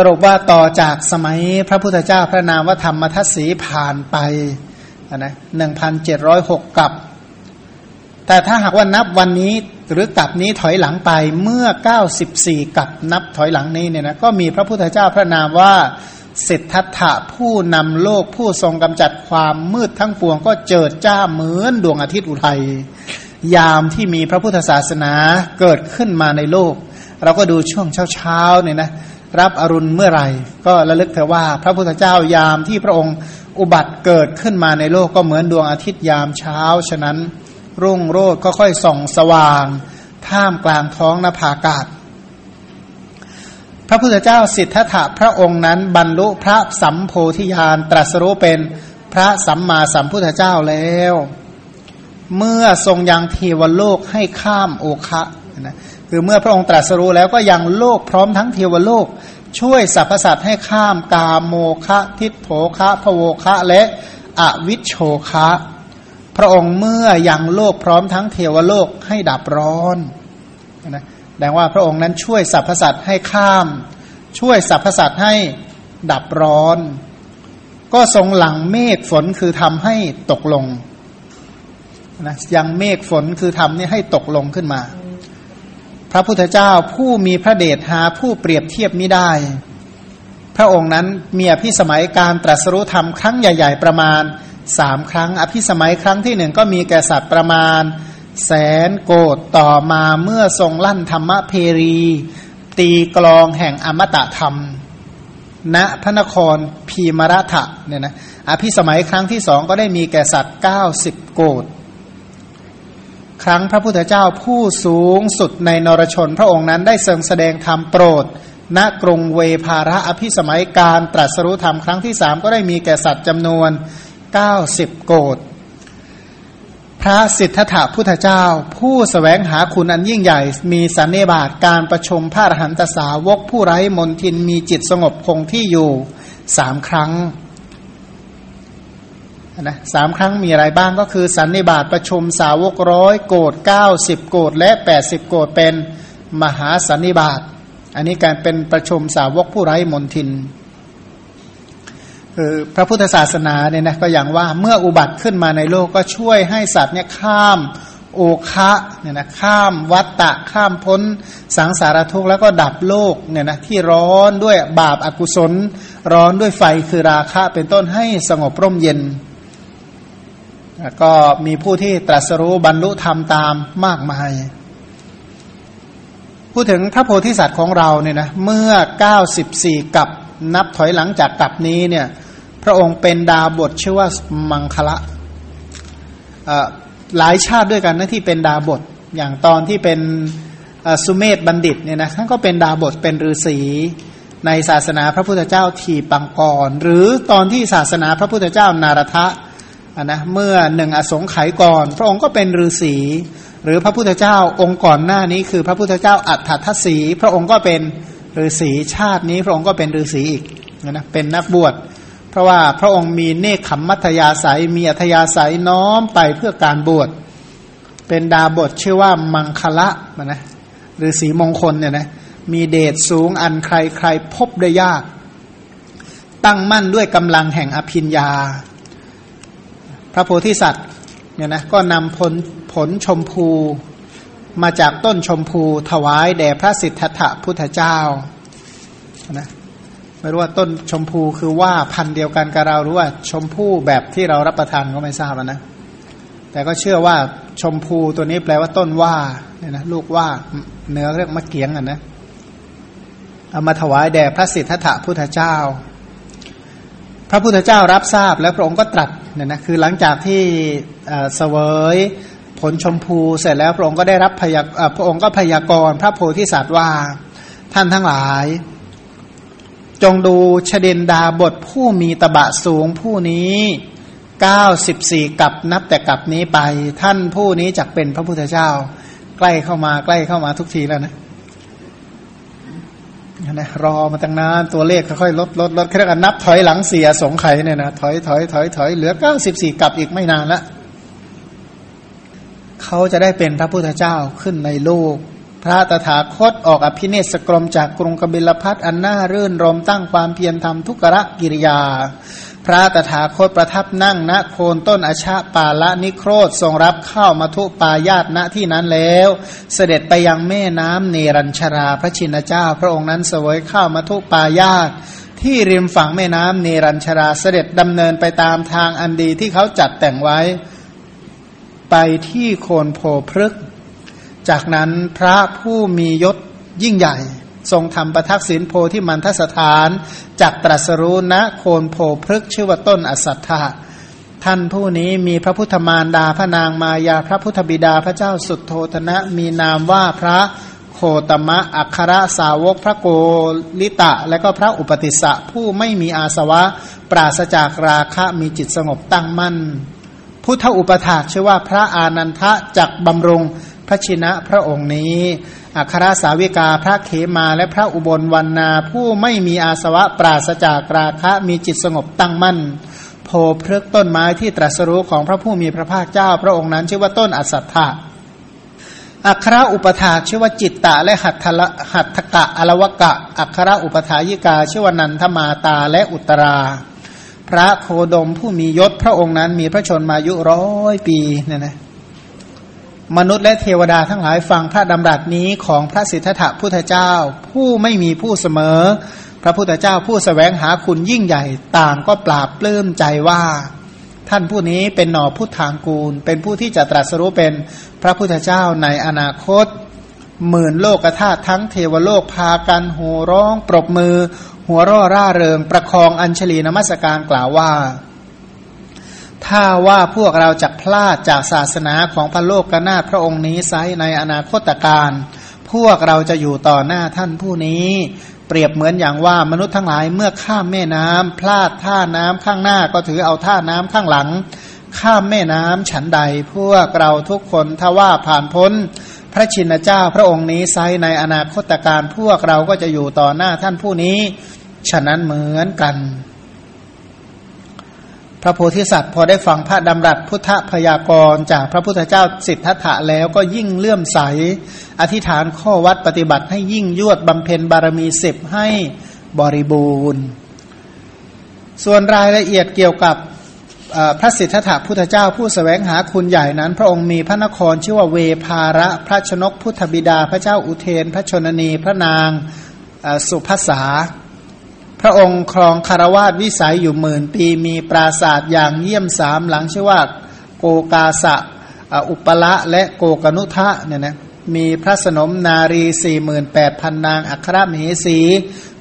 สรุปว่าต่อจากสมัยพระพุทธเจ้าพระนามว่าธรรมทัศสีผ่านไปนะหนึ่งพันเจ็ดร้อยหกกับ แต่ถ้าหากว่านับวันนี้หรือกับนี้ถอยหลังไปเมื่อเก้าสิบสี่กับนับถอยหลังนี้เนี่ยนะก็มีพระพุทธเจ้าพระนามว่าสิทธัตถะผู้นำโลกผู้ทรงกำจัดความมืดทั้งปวงก็เจิดจ้าเหมือนดวงอาทิตย์อุทัยยามที่มีพระพุทธศาสนาเกิดขึ้นมาในโลก เราก็ดูช่วงเช้าๆเนี่ยนะ รับอรุณเมื่อไหร่ ก็ระลึกเถอะว่า พระพุทธเจ้ายามที่พระองค์อุบัติเกิดขึ้นมาในโลกก็เหมือนดวงอาทิตย์ยามเช้า ฉะนั้นรุ่งโรดก็ค่อยส่องสว่าง ท่ามกลางท้องนภาอากาศ พระพุทธเจ้าสิทธัตถะพระองค์นั้นบรรลุพระสัมโพธิญาณตรัสรู้เป็นพระสัมมาสัมพุทธเจ้าแล้ว เมื่อทรงยังเทวโลกให้ข้ามโอคะนะ คือเมื่อพระองค์ตรัสรู้แล้วก็ยังโลกพร้อมทั้งเทวโลก ช่วยสรรพสัตว์ให้ข้ามกาโมคะทิโถคะพโวคะและอวิชโชคะ พระองค์เมื่อยังโลกพร้อมทั้งเทวโลกให้ดับร้อนนะแสดงว่าพระองค์นั้นช่วยสรรพสัตว์ให้ข้าม ช่วยสรรพสัตว์ให้ดับร้อน ก็ทรงหลังเมฆฝนคือทำให้ตกลงนะยังเมฆฝนคือทำนี่ให้ตกลงขึ้นมา พระพุทธเจ้าผู้มีพระเดชหาผู้เปรียบเทียบไม่ได้ พระองค์นั้นมีอภิสมัยการตรัสรู้ธรรมครั้งใหญ่ ๆ ประมาณสามครั้ง อภิสมัยครั้งที่หนึ่งก็มีแก่สัตว์ประมาณ แสนโกดต่อมาเมื่อทรงลั่นธรรมเพรี ตีกลองแห่งอมตะธรรม ณพระนครพีมรัฐะเนี่ยนะอภิสมัยครั้งที่สองก็ได้มีแก่สัตว์เก้าสิบโกด ครั้งพระพุทธเจ้าผู้สูงสุดในนรชน พระองค์นั้นได้ทรงแสดงธรรมโปรด ณกรุงเวภาระอภิสมัยการตรัสรู้ธรรมครั้งที่สามก็ได้มีแก่สัตว์จำนวนเก้าสิบโกดพระสิทธัตถะพุทธเจ้า ผู้สแสวงหาคุณอันยิ่งใหญ่ มีสันนิบาตการประชุมพระอรหันตสาวกผู้ไร้มนทินมีจิตสงบคงที่อยู่สามครั้ง นะสามครั้งมีอะไรบ้างก็คือ สันนิบาตประชุมสาวกร้อยโกดเก้าสิบโกดและแปดสิบโกดเป็นมหาสันนิบาต อันนี้การเป็นประชุมสาวกผู้ไร้มนทินคือพระพุทธศาสนาเนี่ยนะก็อย่างว่าเมื่ออุบัติขึ้นมาในโลกก็ช่วยให้สัตว์เนี่ยข้ามโอคะเนี่ยนะข้ามวัตตะข้ามพ้นสังสารทุกข์แล้วก็ดับโลกเนี่ยนะที่ร้อนด้วยบาปอากุศล ร้อนด้วยไฟคือราคะเป็นต้นให้สงบร่มเย็น ก็มีผู้ที่ตรัสรู้บรรลุธรรมตามมากมาย พูดถึงพระโพธิสัตว์ของเราเนี่ยนะเมื่อ 94 กับนับถอยหลังจากกับนี้เนี่ยพระองค์เป็นดาบทชื่อว่ามังคละหลายชาติด้วยกันนะที่เป็นดาบทอย่างตอนที่เป็นสุเมธบัณฑิตเนี่ยนะท่านก็เป็นดาบทเป็นฤาษีในศาสนาพระพุทธเจ้าทีปังกร หรือตอนที่ศาสนาพระพุทธเจ้านารทะ นนะเมื่อหนึ่งอสงไขยก่อน พระองค์ก็เป็นฤาษีหรือพระพุทธเจ้าองค์ก่อนหน้านี้ คือพระพุทธเจ้าอัฏฐทัศีพระองค์ก็เป็นฤาษีชาตินี้ พระองค์ก็เป็นฤาษีอีกนะเป็นนักบวช เพราะว่าพระองค์มีเนคขมมัธยาศัยมีอัธยาศัยน้อมไปเพื่อการบวชเป็นดาบทชื่อว่ามังคละนะฤาษีมงคลเนี่ยนะมีเดชสูงอันใครใครพบได้ยาก ตั้งมั่นด้วยกำลังแห่งอภิญญา พระโพธิสัตว์เนี่ยนะก็นำผลผลชมพูมาจากต้นชมพูถวายแด่พระสิทธัตถะพุทธเจ้านะไม่รู้ว่าต้นชมพูคือว่าพันเดียวกันกับเราหรือว่าชมพูแบบที่เรารับประทานก็ไม่ทราบนะแต่ก็เชื่อว่าชมพูตัวนี้แปลว่าต้นว่าเนี่ยนะลูกว่าเนื้อเรียกมะเกียงอะนะเอามาถวายแด่พระสิทธัตถะพุทธเจ้า พระพุทธเจ้ารับทราบแล้วพระองค์ก็ตรัส เนี่ยนะคือหลังจากที่เสวยผลชมพูเสร็จแล้วพระองค์ก็ได้รับพยาพระองค์ก็พยากรณ์พระโพธิสัตว์ว่าท่านทั้งหลาย จงดูชเดนดาบทผู้มีตบะสูงผู้นี้เก้าสิบสี่กับนับแต่กับนี้ไป ท่านผู้นี้จักเป็นพระพุทธเจ้า ใกล้เข้ามาใกล้เข้ามาทุกทีแล้วนะ นะรอมาตั้งนานตัวเลขค่อยๆลดลดลดแค่กันนับถอยหลังเสียสงไข่เนี่ยนะถอยถอยถอยถอยเหลือเก้าสิบสี่กลับอีกไม่นานละเขาจะได้เป็นพระพุทธเจ้าขึ้นในโลก พระตถาคตออกอภินิสกรมจากกรุงกบิลพัทอันน่ารื่นรมตั้งความเพียรทำทุกรกิริยา พระตถาคตประทับนั่งณโคนต้นอชาปาละนิโครธทรงรับข้าวมาทุปายาตณที่นั้นแล้ว เสด็จไปยังแม่น้ำเนรัญชราพระชินเจ้า พระองค์นั้นเสวยข้าวมาทุปายาตที่ริมฝั่งแม่น้ำเนรัญชราเสด็จดำเนินไปตามทางอันดีที่เขาจัดแต่งไว้ ไปที่โคนโพพฤก จากนั้นพระผู้มียศยิ่งใหญ่ ทรงทำประทักษิณโพที่มันทสถานจากตรัสรู้ณโคนโพพฤกชื่อว่าต้นอสัตถะท่านผู้นี้มีพระพุทธมารดาพระนางมายาพระพุทธบิดาพระเจ้าสุดโทธนะมีนามว่าพระโคตมะอัครสาวกพระโกลิตะ และก็พระอุปติสะผู้ไม่มีอาสวะ ปราศจากราคะมีจิตสงบตั้งมั่น พุทธอุปถาชื่อว่าพระอานันทะจักบำรง พระชินะพระองค์นี้ อัครสาวิกาพระเขมาและพระอุบลวันนาผู้ไม่มีอาสวะปราศจากราคะมีจิตสงบตั้งมั่น โพเพลกต้นไม้ที่ตรัสรู้ของพระผู้มีพระภาคเจ้า พระองค์นั้นชื่อว่าต้นอัสัทธะอัคราอุปถาชื่อว่าจิตตะและหัตถะหัตถกะอลวกะ อัคราอุปถายิกาชื่อว่านันทมาตาและอุตรา พระโคดมผู้มียศพระองค์นั้นมีพระชนมายุร้อยปีเนี่ยนะ มนุษย์และเทวดาทั้งหลายฟังพระดำรัสนี้ของพระสิทธัตถะพุทธเจ้า ผู้ไม่มีผู้เสมอ พระพุทธเจ้าผู้สแสวงหาคุณยิ่งใหญ่ต่างก็ปราบปลื้มใจว่า ท่านผู้นี้เป็นหน่อพุทธางกูล เป็นผู้ที่จะตรัสรู้เป็นพระพุทธเจ้าในอนาคต หมื่นโลกธาตุทั้งเทวโลกพากันโห่ร้อง ปรบมือ หัวร่อร่าเริง ประคองอัญชลีนมัสการกล่าวว่า ถ้าว่าพวกเราจะพลาดจากศาสนาของพระโลกกนาถพระองค์นี้ไซในอนาคตการ พวกเราจะอยู่ต่อหน้าท่านผู้นี้ เปรียบเหมือนอย่างว่ามนุษย์ทั้งหลายเมื่อข้ามแม่น้ำพลาดท่าน้ำข้างหน้าก็ถือเอาท่าน้ำข้างหลัง ข้ามแม่น้ำฉันใด พวกเราทุกคนถ้าว่าผ่านพ้น พระชินเจ้าพระองค์นี้ไซในอนาคตการ พวกเราก็จะอยู่ต่อหน้าท่านผู้นี้ ฉะนั้นเหมือนกัน พระโพธิสัตว์พอได้ฟังพระดำรัสพุทธพยากรจากพระพุทธเจ้าสิทธัตถะแล้วก็ยิ่งเลื่อมใส อธิษฐานข้อวัดปฏิบัติให้ยิ่งยวดบำเพ็ญบารมีสิบให้บริบูรณ์ ส่วนรายละเอียดเกี่ยวกับพระสิทธัตถะพุทธเจ้าผู้สแสวงหาคุณใหญ่นั้น พระองค์มีพระนครชื่อว่าเวภาระพระชนกพุทธบิดา พระเจ้าอุเทน พระชนนีพระนางสุภาษา พระองค์ครองคารวาสวิสัยอยู่หมื่นปีมีปราศาสตร์อย่างเยี่ยมสามหลังชื่อว่าโกกาสะอุปละและโกกนุทะเนี่ยนะมีพระสนมนารีสี่หมื่นแปดพันนาง อัครมเหสี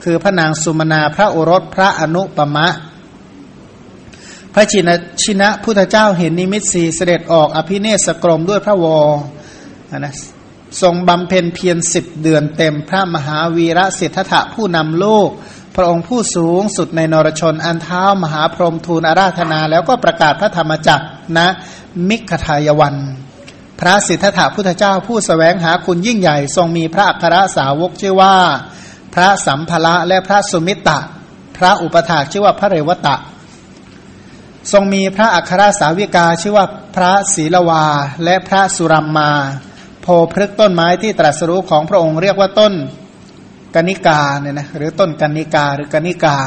คือพระนางสุมนาพระโอรสพระอนุปมะ พระชินชินะพุทธเจ้าเห็นนิมิตสีเสด็จออกอภิเนศกรมด้วยพระวอนะทรงบำเพ็ญเพียรสิบเดือนเต็มพระมหาวีระเศรษฐะผู้นำโลก พระองค์ผู้สูงสุดในนรชนอันเท้ามหาพรหมทูลอาราธนา แล้วก็ประกาศพระธรรมจักรนะ มิขทายวัน พระสิทธัตถะพุทธเจ้าผู้สแสวงหาคุณยิ่งใหญ่ ทรงมีพระอัครสาวกชื่อว่า พระสัมภะและพระสุมิตตะ พระอุปถาชื่อว่าพระเรวตะ ทรงมีพระอัครสาวิกาชื่อว่าพระศีลวาและพระสุรัมมา โพพฤกต้นไม้ที่ตรัสรู้ของพระองค์เรียกว่าต้น กนิกาเนี่ยนะหรือต้นกนิกาหรือกนิกา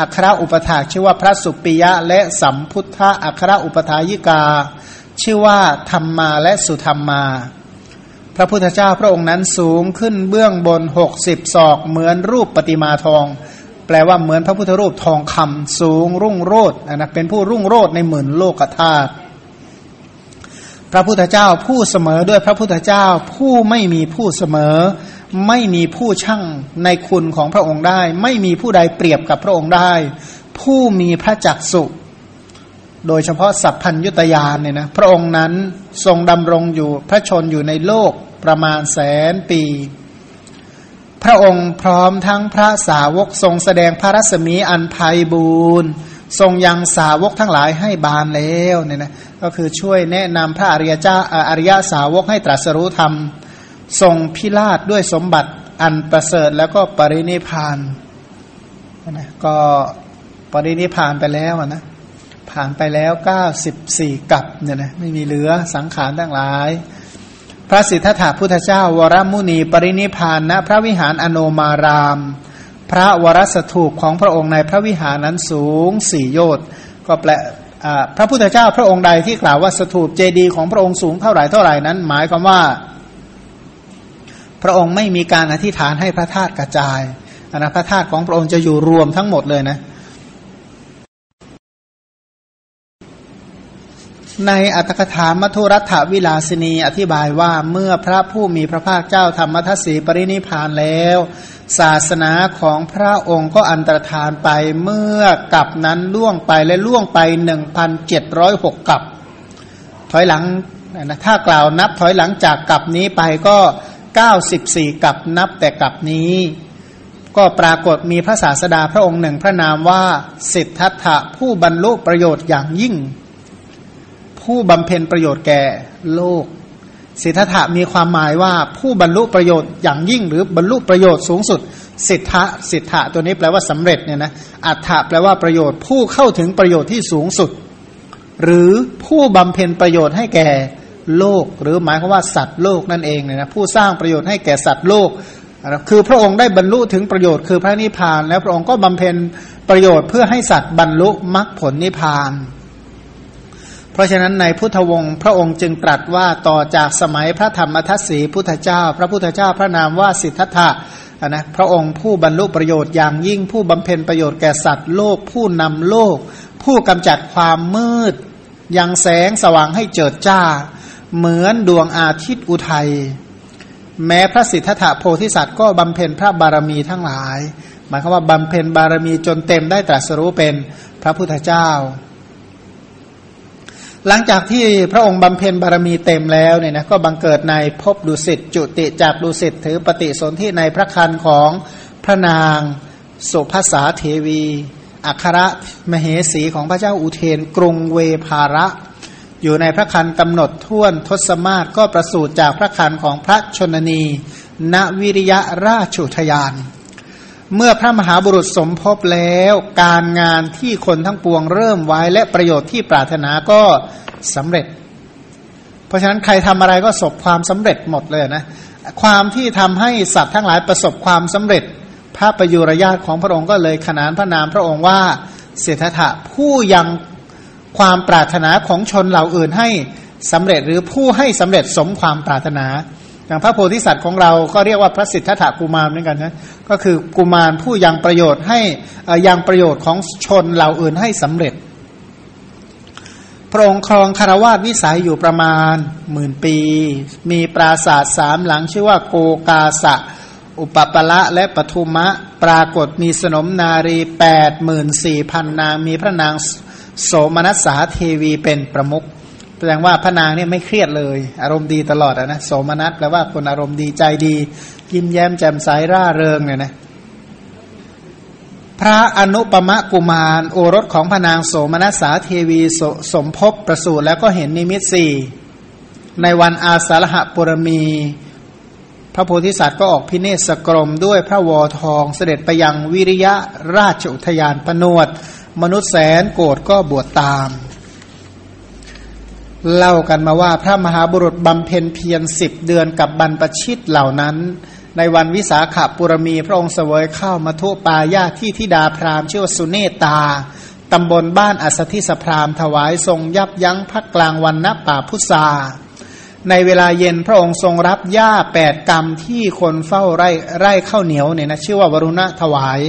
อัครอุปถาชื่อว่าพระสุปิยะและสัมพุทธะอัครอุปถายิกา ชื่อว่าธรรมมาและสุธรรมมา พระพุทธเจ้าพระองค์นั้นสูงขึ้นเบื้องบนหกสิบศอกเหมือนรูปปฏิมาทอง แปลว่าเหมือนพระพุทธรูปทองคำสูงรุ่งโรจน์นะเป็นผู้รุ่งโรจน์ในหมื่นโลกธาตุพระพุทธเจ้าผู้เสมอด้วยพระพุทธเจ้าผู้ไม่มีผู้เสมอ ไม่มีผู้ช่างในคุณของพระองค์ได้ ไม่มีผู้ใดเปรียบกับพระองค์ได้ ผู้มีพระจักสุโดยเฉพาะสัพพัญยุตยานเนี่ยนะพระองค์นั้นทรงดำรงอยู่พระชนอยู่ในโลกประมาณแสนปี พระองค์พร้อมทั้งพระสาวกทรงแสดงพระรัศมีอันภัยบูรณ์ทรงยังสาวกทั้งหลายให้บานแล้วเนี่ยนะก็คือช่วยแนะนำพระอริยเจ้าอริยสาวกให้ตรัสรู้ธรรม ทรงพิราชด้วยสมบัติอันประเสริฐแล้วก็ปรินิพานนะก็ปรินิพานไปแล้วนะผ่านไปแล้วเก้าสิบสี่กับเนี่ยนะไม่มีเหลือสังขารทั้งหลาย พระสิทธัตถะพุทธเจ้าวรมุนีปรินิพานณพระวิหารอโนมาราม พระวรสถูปของพระองค์ในพระวิหารนั้นสูงสี่โยชน์ก็แปลพระพุทธเจ้าพระองค์ใดที่กล่าวว่าสถูปเจดีย์ของพระองค์สูงเท่าไหร่เท่าไหร่นั้น หมายความว่า พระองค์ไม่มีการอธิษฐานให้พระธาตุกระจายอนะพระธาตุของพระองค์จะอยู่รวมทั้งหมดเลยนะ ในอัตถกถามัทุรัฐวิลาสินีอธิบายว่าเมื่อพระผู้มีพระภาคเจ้าธรรมทัศสีปรินิพานแล้ว ศาสนาของพระองค์ก็อันตรธานไปเมื่อกับนั้นล่วงไปและล่วงไปหนึ่งพันเจ็ดร้อยหกกับ ถอยหลังนะถ้ากล่าวนับถอยหลังจากกับนี้ไปก็ เก้าสิบสี่กับนับแต่กับนี้ ก็ปรากฏมีพระศาสดาพระองค์หนึ่งพระนามว่าสิทธัตถะผู้บรรลุประโยชน์อย่างยิ่ง ผู้บำเพ็ญประโยชน์แก่โลก สิทธะมีความหมายว่าผู้บรรลุประโยชน์อย่างยิ่ง หรือบรรลุประโยชน์สูงสุด สิทธะสิทธะตัวนี้แปลว่าสำเร็จเนี่ยนะอัฏฐะแปลว่าประโยชน์ผู้เข้าถึงประโยชน์ที่สูงสุด หรือผู้บำเพ็ญประโยชน์ให้แก่ โลก หรือหมายความว่าสัตว์โลกนั่นเองเนี่ยนะผู้สร้างประโยชน์ให้แก่สัตว์โลกคือพระองค์ได้บรรลุถึงประโยชน์คือพระนิพพาน แล้วพระองค์ก็บำเพ็ญประโยชน์เพื่อให้สัตว์บรรลุมรรคผลนิพพาน เพราะฉะนั้นในพุทธวงศ์พระองค์จึงตรัสว่าต่อจากสมัยพระธรรมทัศสีพุทธเจ้า พระพุทธเจ้าพระนามว่าสิทธัตถะนะพระองค์ผู้บรรลุประโยชน์อย่างยิ่งผู้บำเพ็ญประโยชน์แก่สัตว์โลก ผู้นำโลก ผู้กำจัดความมืด ยังแสงสว่างให้เจิดจ้า เหมือนดวงอาทิตย์อุทัย แม้พระสิทธัตถะโพธิสัตว์ก็บำเพ็ญพระบารมีทั้งหลาย หมายความว่าบำเพ็ญบารมีจนเต็มได้ตรัสรู้เป็นพระพุทธเจ้า หลังจากที่พระองค์บำเพ็ญบารมีเต็มแล้วเนี่ยนะก็บังเกิดในภพดุสิตจุติจากดุสิตถือปฏิสนธิในพระคันของพระนางสุภาษาเทวี อัครมเหสีของพระเจ้าอุเทนกรุงเวภาระ อยู่ในพระคันกำหนดท่วนทศมาศก็ประสูติจากพระคันของพระชนนี ณวิริยราชุทยาน เมื่อพระมหาบุรุษสมภพแล้ว การงานที่คนทั้งปวงเริ่มไว้และประโยชน์ที่ปรารถนาก็สำเร็จ เพราะฉะนั้นใครทำอะไรก็สบความสำเร็จหมดเลยนะความที่ทำให้สัตว์ทั้งหลายประสบความสำเร็จ พระประยุรญาตของพระองค์ก็เลยขนานพระนามพระองค์ว่าเศรษฐะผู้ยัง ความปรารถนาของชนเหล่าอื่นให้สำเร็จหรือผู้ให้สำเร็จสมความปรารถนาอย่างพระโพธิสัตว์ของเราก็เรียกว่าพระสิทธัตถกุมารเหมือนกันนะก็คือกุมารผู้ยังประโยชน์ให้ยังประโยชน์ของชนเหล่าอื่นให้สำเร็จ พระองค์ครองคารวาสวิสัยอยู่ประมาณหมื่นปี มีปราสาทสามหลังชื่อว่าโกกาสะ อุปปละและปทุมะ ปรากฏมีสนมนารีแปดหมื่นสี่พันนางมีพระนาง โสมนัสสาเทวีเป็นประมุขแสดงว่าพระนางเนี่ยไม่เครียดเลย อารมณ์ดีตลอดนะโสมนัสแปลว่าคนอารมณ์ดีใจดี ยิ้มแย้มแจ่มใสร่าเริงเนี่ยนะพระอนุปมะกุมาร โอรสของพระนางโสมนัสสาเทวีสสมภพประสูติแล้วก็เห็นนิมิตสี่ในวันอาสาฬหปุรมี พระโพธิสัตว์ก็ออกพิเนศกรมด้วยพระวอทองเสด็จไปยังวิริยะราชอุทยานปนวด มนุษย์แสนโกรธก็บวชตาม เล่ากันมาว่าพระมหาบุรุษบำเพ็ญเพียรสิบเดือนกับบรรปชิตเหล่านั้น ในวันวิสาขาปุรมีพระองค์เสวยเข้ามาทุปายาที่ทิดาพรามชื่อว่าสุเนตาตำบลบ้านอัสธิสพรามถวายทรงยับยั้งพักกลางวันณป่าพุทราในเวลาเย็นพระองค์ทรงรับหญ้าแปดกรรมที่คนเฝ้าไร่ไร่ข้าวเหนียวเนี่ยนะชื่อว่าวรุณะถวาย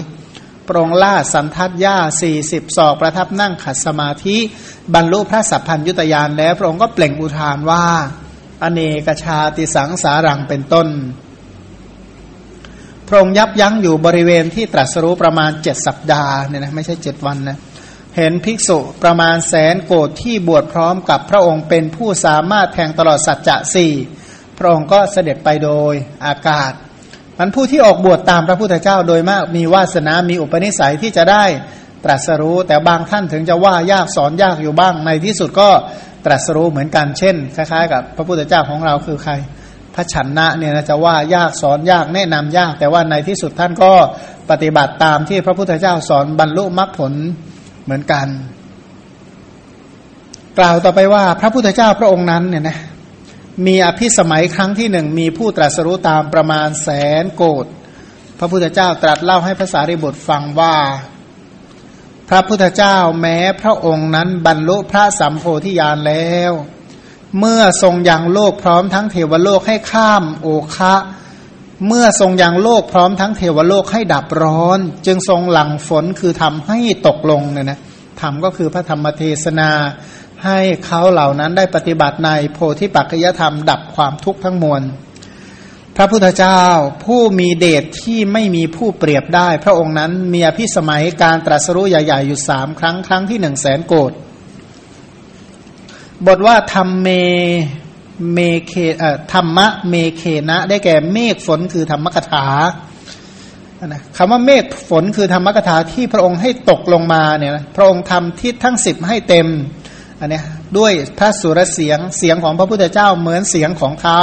พระองค์ล่าสันทัดหญ้าสี่สิบศอกประทับนั่งขัดสมาธิ บรรลุพระสัพพัญยุตยานแล้ว พระองค์ก็เปล่งอุทานว่า อเนกชาติสังสารังเป็นต้น พระองค์ยับยั้งอยู่บริเวณที่ตรัสรู้ประมาณเจ็ดสัปดาห์เนี่ยนะไม่ใช่เจ็ดวันนะเห็นภิกษุประมาณแสนโกดที่บวชพร้อมกับพระองค์เป็นผู้สามารถแทงตลอดสัจจะสี่พระองค์ก็เสด็จไปโดยอากาศ มันผู้ที่ออกบวชตามพระพุทธเจ้าโดยมากมีวาสนา มีอุปนิสัยที่จะได้ตรัสรู้ แต่บางท่านถึงจะว่ายากสอนยากอยู่บ้างในที่สุดก็ตรัสรู้เหมือนกันเช่น คล้ายๆ กับพระพุทธเจ้าของเราคือใคร พระฉันนะเนี่ยนะจะว่ายากสอนยากแนะนำยาก แต่ว่าในที่สุดท่านก็ปฏิบัติตามที่พระพุทธเจ้าสอนบรรลุมรรคผลเหมือนกัน กล่าวต่อไปว่าพระพุทธเจ้าพระองค์นั้นเนี่ยนะ มีอภิสมัยครั้งที่หนึ่งมีผู้ตรัสรู้ตามประมาณแสนโกดพระพุทธเจ้าตรัสเล่าให้ภาษาริบุตรฟังว่า พระพุทธเจ้าแม้พระองค์นั้นบรรลุพระสัมโพธิญาณแล้ว เมื่อทรงยังโลกพร้อมทั้งเทวโลกให้ข้ามโอคะเมื่อทรงยังโลกพร้อมทั้งเทวโลกให้ดับร้อน จึงทรงหลังฝนคือทำให้ตกลงเนี่ยนะธรรมก็คือพระธรรมเทศนา ให้เขาเหล่านั้นได้ปฏิบัติในโพธิปัจจยธรรมดับความทุกข์ทั้งมวล พระพุทธเจ้าผู้มีเดชที่ไม่มีผู้เปรียบได้ พระองค์นั้นมีอภิสมัยการตรัสรู้ใหญ่ๆอยู่สามครั้งครั้งที่หนึ่งแสนโกดบทว่าธรรมเมเมเคเอ่อธรรมะเมเคนะ ได้แก่เมฆฝนคือธรรมกถานะคำว่าเมฆฝนคือธรรมกถาที่พระองค์ให้ตกลงมาเนี่ยพระองค์ทำทิศทั้งสิบให้เต็ม อันนี้ด้วยพระสุรเสียงเสียงของพระพุทธเจ้าเหมือนเสียงของท้าว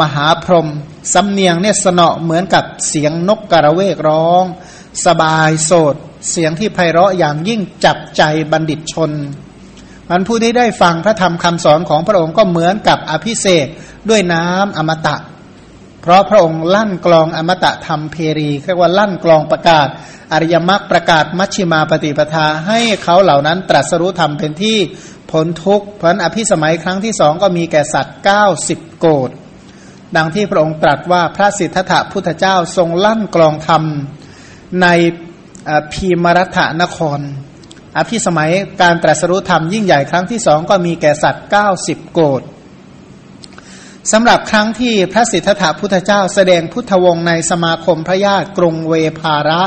มหาพรหมสำเนียงเนี่ยเสนาะเหมือนกับเสียงนกการเวกร้อง สบายโสต เสียงที่ไพเราะอย่างยิ่งจับใจบัณฑิตชนมันผู้ที่ได้ฟังพระธรรมคำสอนของพระองค์ก็เหมือนกับอภิเศกด้วยน้ำอมตะ เพราะพระองค์ลั่นกลองอมตะธรรมเพรีเรียกว่าลั่นกลองประกาศ อริยมรรคประกาศมัชชิมาปฏิปทาให้เขาเหล่านั้นตรัสรู้ธรรมเป็นที่พ้นทุกข์เพราะอภิสมัยครั้งที่สองก็มีแก่สัตว์เก้าสิบโกดดังที่พระองค์ตรัสว่าพระสิทธัตถะพุทธเจ้าทรงลั่นกลองธรรมในพีมรัฐนคร อภิสมัยการตรัสรู้ธรรมยิ่งใหญ่ครั้งที่สองก็มีแก่สัตว์เก้าสิบโกด สำหรับครั้งที่พระสิทธัตถะพุทธเจ้าแสดงพุทธวงศ์ในสมาคมพระญาติกรุงเวภาระ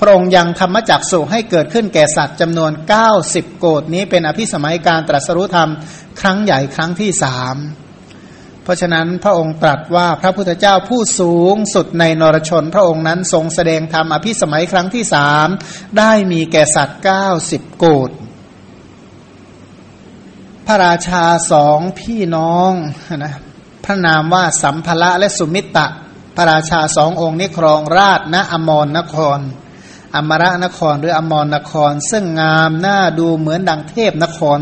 พระองค์ยังธรรมจักสุให้เกิดขึ้นแก่สัตว์จำนวน 90 โกดนี้เป็นอภิสมัยการตรัสรู้ธรรมครั้งใหญ่ครั้งที่สามเพราะฉะนั้นพระองค์ตรัสว่าพระพุทธเจ้าผู้สูงสุดในนรชน พระองค์นั้นทรงแสดงธรรมอภิสมัยครั้งที่สามได้มีแก่สัตว์90โกดพระราชาสองพี่น้องนะ พระนามว่าสัมภะและสุมิตตะ พระราชาสององค์นี้ครองราชณอมรนคร อมรนครหรืออมรนคร ซึ่งงามน่าดูเหมือนดังเทพนคร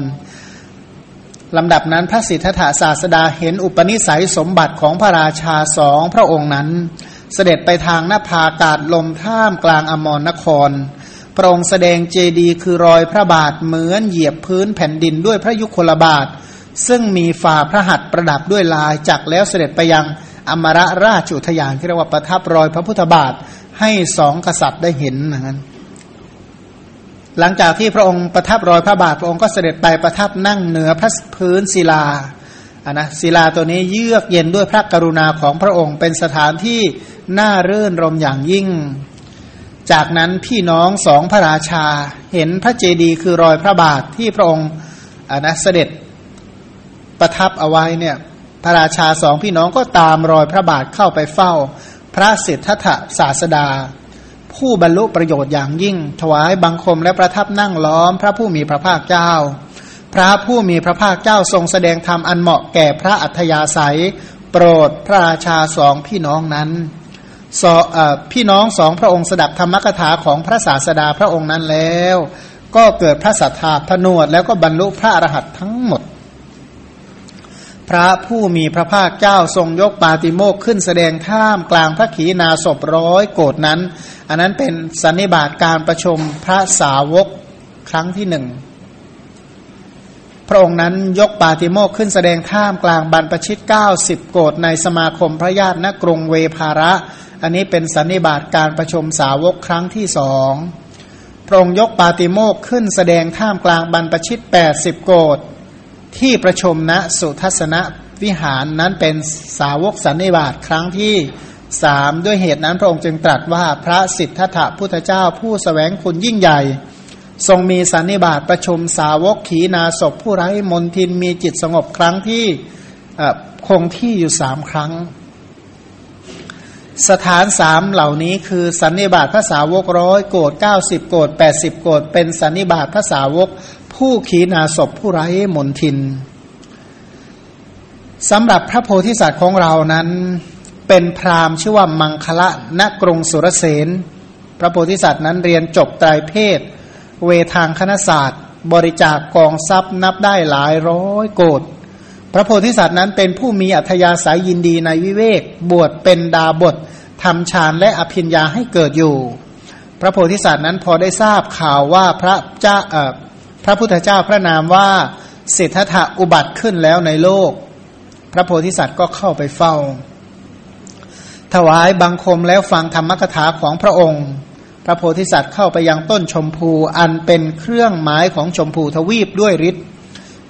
ลำดับนั้นพระสิทธัตถศาสดาเห็นอุปนิสัยสมบัติของพระราชาสองพระองค์นั้น เสด็จไปทางหน้าผากาศลมท่ามกลางอมรนครพระองค์แสดงเจดีคือรอยพระบาทเหมือนเหยียบพื้นแผ่นดินด้วยพระยุคลบาท ซึ่งมีฝ่าพระหัตถ์ประดับด้วยลายจักแล้วเสด็จไปยังอมรราชอุทยานที่เรียกว่าประทับรอยพระพุทธบาทให้สองกษัตริย์ได้เห็นนั้นหลังจากที่พระองค์ประทับรอยพระบาทพระองค์ก็เสด็จไปประทับนั่งเหนือพระพื้นศิลาอะนะศิลาตัวนี้เยือกเย็นด้วยพระกรุณาของพระองค์เป็นสถานที่น่ารื่นรมอย่างยิ่ง จากนั้นพี่น้องสองพระราชาเห็นพระเจดีย์คือรอยพระบาทที่พระองค์อะนะเสด็จ ประทับเอาไว้เนี่ยพระราชาสองพี่น้องก็ตามรอยพระบาทเข้าไปเฝ้า พระสิทธัตถศาสดา ผู้บรรลุประโยชน์อย่างยิ่ง ถวายบังคมและประทับนั่งล้อม พระผู้มีพระภาคเจ้า พระผู้มีพระภาคเจ้าทรงแสดงธรรมอันเหมาะแก่พระอัธยาศัย โปรดพระราชาสองพี่น้องนั้นสพี่น้องสองพระองค์สดับธรรมกถาของพระศาสดาพระองค์นั้นแล้ว ก็เกิดพระสัทธาพนวดแล้วก็บรรลุพระอรหัตทั้งหมด พระผู้มีพระภาคเจ้าทรงยกปาติโมกขึ้นแสดงท่ามกลางพระขีณาสพร้อยโกดนั้น อันนั้นเป็นสันนิบาตการประชุมพระสาวกครั้งที่หนึ่งพระองค์นั้นยกปาติโมกขึ้นแสดงท่ามกลางบรรพชิตเก้าสิบโกดในสมาคมพระญาติณกรุงเวภาระ อันนี้เป็นสันนิบาตการประชุมสาวกครั้งที่สองพระองค์ยกปาติโมกขึ้นแสดงท่ามกลางบรรพชิตแปดสิบโกด ที่ประชุมณสุทัศนวิหารนั้นเป็นสาวกสันนิบาตครั้งที่สามด้วยเหตุนั้นพระองค์จึงตรัสว่าพระสิทธัตถะพุทธเจ้าผู้สแสวงคุณยิ่งใหญ่ ทรงมีสันนิบาตประชุมสาวกขีนาศพผู้ไร้มนทินมีจิตสงบครั้งที่คงที่อยู่สามครั้ง สถานสามเหล่านี้คือสันนิบาตภาษาวกร้อยโกดเก้าสิบโกดแปดสิบโกดเป็นสันนิบาตภาษาวก ผู้ขีนาศพผู้ไร้มนทินสำหรับพระโพธิสัตว์ของเรานั้น เป็นพราหมณ์ชื่อว่ามังคละณกรุงสุรเสนพระโพธิสัตว์นั้นเรียนจบไตรเพศ เวทางคณศาสตร์ บริจาคกองทรัพย์นับได้หลายร้อยโกดพระโพธิสัตว์นั้นเป็นผู้มีอัธยาศัยยินดีในวิเวก บวชเป็นดาบททำฌานและอภิญญาให้เกิดอยู่ พระโพธิสัตว์นั้นพอได้ทราบข่าวว่าพระเจ้า พระพุทธเจ้าพระนามว่าสิทธัตถะอุบัติขึ้นแล้วในโลก พระโพธิสัตว์ก็เข้าไปเฝ้า ถวายบังคมแล้วฟังธรรมกถาของพระองค์ พระโพธิสัตว์เข้าไปยังต้นชมพูอันเป็นเครื่องหมายของชมพูทวีปด้วยฤทธิ์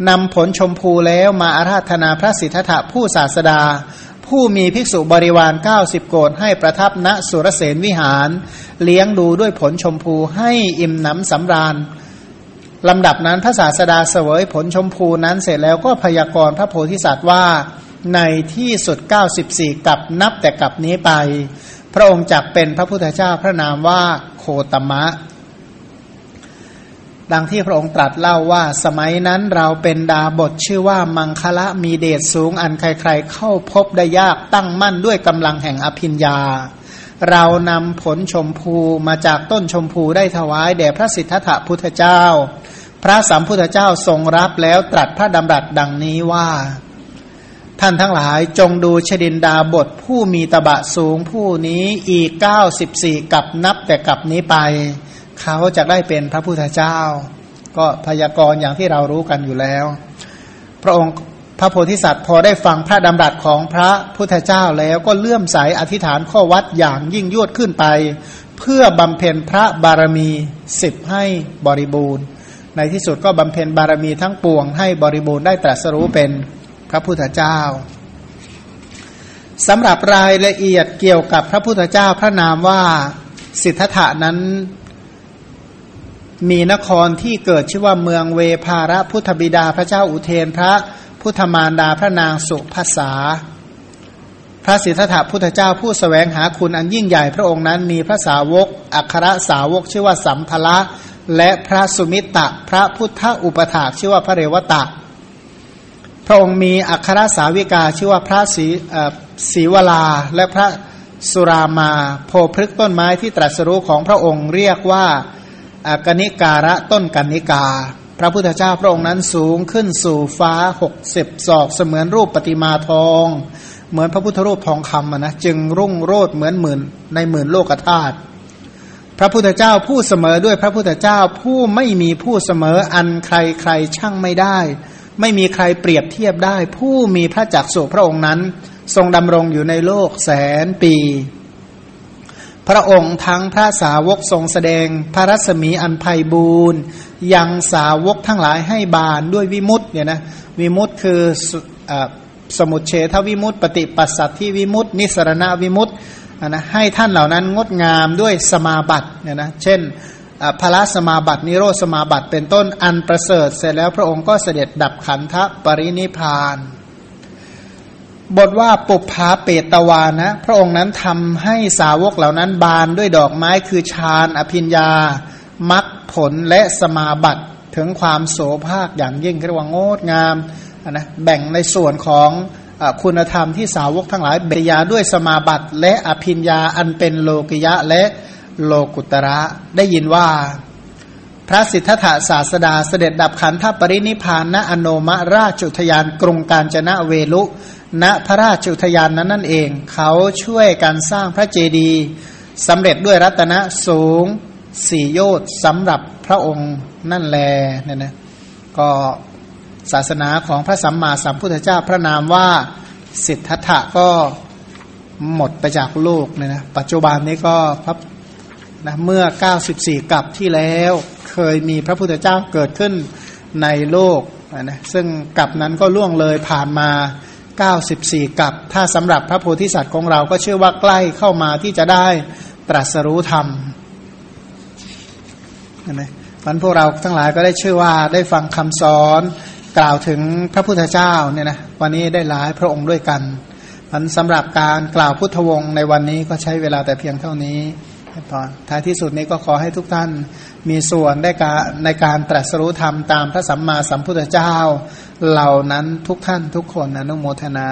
นำผลชมพูแล้วมาอาราธนาพระสิทธัตถะผู้ศาสดา ผู้มีภิกษุบริวาร 90 โกดให้ประทับณสุรเสนวิหาร เลี้ยงดูด้วยผลชมพูให้อิ่มหนำสำราญ ลำดับนั้นพระศาสดาเสวยผลชมพูนั้นเสร็จแล้วก็พยากรณ์พระโพธิสัตว์ว่าในที่สุด 94 กับนับแต่กับนี้ไป พระองค์จักเป็นพระพุทธเจ้าพระนามว่าโคตมะ ดังที่พระองค์ตรัสเล่าว่า สมัยนั้นเราเป็นดาบทชื่อว่ามังคละมีเดชสูงอันใครๆเข้าพบได้ยากตั้งมั่นด้วยกำลังแห่งอภิญญา เรานำผลชมพูมาจากต้นชมพูได้ถวายแด่พระสิทธัตถพุทธเจ้า พระสัมพุทธเจ้าทรงรับแล้วตรัสพระดำรัสดังนี้ว่า ท่านทั้งหลายจงดูชดินดาบทผู้มีตบะสูงผู้นี้อีกเก้าสิบสี่กับนับแต่กับนี้ไป เขาจะได้เป็นพระพุทธเจ้า ก็พยากรณ์อย่างที่เรารู้กันอยู่แล้ว พระองค์ พระโพธิสัตว์พอได้ฟังพระดำรัสของพระพุทธเจ้าแล้วก็เลื่อมใสอธิษฐานข้อวัดอย่างยิ่งยวดขึ้นไป เพื่อบำเพ็ญพระบารมีสิบให้บริบูรณ์ ในที่สุดก็บำเพ็ญบารมีทั้งปวงให้บริบูรณ์ได้ตรัสรู้เป็นพระพุทธเจ้าสำหรับรายละเอียดเกี่ยวกับพระพุทธเจ้าพระนามว่าสิทธัตถะนั้นมีนครที่เกิดชื่อว่าเมืองเวภาระพุทธบิดาพระเจ้าอุเทนพระ พุทธมารดาพระนางสุภาษา พระสิทธัตถพุทธเจ้าผู้สแสวงหาคุณอันยิ่งใหญ่พระองค์นั้นมีพระสาวก อัครสาวกชื่อว่าสัมภละและพระสุมิตะพระพุทธอุปถาชื่อว่าพระเรวตะ พระองค์มีอัครสาวิกาชื่อว่าพระศรีศรีวลาและพระสุรามาโพพฤกต้นไม้ที่ตรัสรู้ของพระองค์เรียกว่ากนิการะต้นกนิกา พระพุทธเจ้าพระองค์นั้นสูงขึ้นสู่ฟ้าหกสิบศอกเสมือนรูปปฏิมาทอง เหมือนพระพุทธรูปทองคำนะจึงรุ่งโรดเหมือนหมื่นในหมื่นโลกธาตุพระพุทธเจ้าผู้เสมอด้วยพระพุทธเจ้าผู้ไม่มีผู้เสมออันใครใครช่างไม่ได้ ไม่มีใครเปรียบเทียบได้ ผู้มีพระจักสุพระองค์นั้น ทรงดำรงอยู่ในโลกแสนปี พระองค์ทั้งพระสาวกทรงแสดงพระรัศมีอันไพบูรณ์ยังสาวกทั้งหลายให้บานด้วยวิมุตเนี่ยนะวิมุตคือสมุเฉทวิมุตปฏิปัสสัตที่วิมุตนิสรณวิมุตนะให้ท่านเหล่านั้นงดงามด้วยสมาบัติเนี่ยนะเช่นพระสมาบัตินิโรธสมาบัติเป็นต้นอันประเสริฐ เสร็จแล้วพระองค์ก็เสด็จดับขันธปรินิพาน บทว่าปุพาเปตวานะ พระองค์นั้นทำให้สาวกเหล่านั้นบานด้วยดอกไม้คือฌานอภิญญามักผลและสมาบัติถึงความโสภาคอย่างยิ่งเรียกว่างดงามนะแบ่งในส่วนของอคุณธรรมที่สาวกทั้งหลายเบียาด้วยสมาบัติ และอภิญญาอันเป็นโลกิยะและโลกุตระได้ยินว่า พระสิทธัตถศาสดาเสด็จดับขันธปรินิพานณอโนมราชุทยานกรุงการจนะเวลุ ณพระราชอุทยานนั้นนั่นเอง เขาช่วยการสร้างพระเจดีย์สำเร็จด้วยรัตนะสูงสี่โยชน์สำหรับพระองค์นั่นแลเนี่ยนะก็ศาสนาของพระสัมมาสัมพุทธเจ้าพระนามว่าสิทธัตถะก็หมดไปจากโลกเนี่ยนะปัจจุบันนี้ก็พระนะเมื่อ 94 กับที่แล้วเคยมีพระพุทธเจ้าเกิดขึ้นในโลกนะซึ่งกับนั้นก็ล่วงเลยผ่านมา 94 กับ ถ้าสำหรับพระโพธิสัตว์ของเราก็เชื่อว่าใกล้เข้ามาที่จะได้ตรัสรู้ธรรมเห็นไหมมันพวกเราทั้งหลายก็ได้ชื่อว่าได้ฟังคำสอนกล่าวถึงพระพุทธเจ้าเนี่ยนะวันนี้ได้หลายพระองค์ด้วยกันมันสำหรับการกล่าวพุทธวงศ์ในวันนี้ก็ใช้เวลาแต่เพียงเท่านี้ ตอท้ายที่สุดนี้ก็ขอให้ทุกท่านมีส่วนได้การในการตรัสรู้ธรรมตามพระสัมมาสัมพุทธเจ้า เหล่านั้นทุกท่านทุกคนอนุโมทนา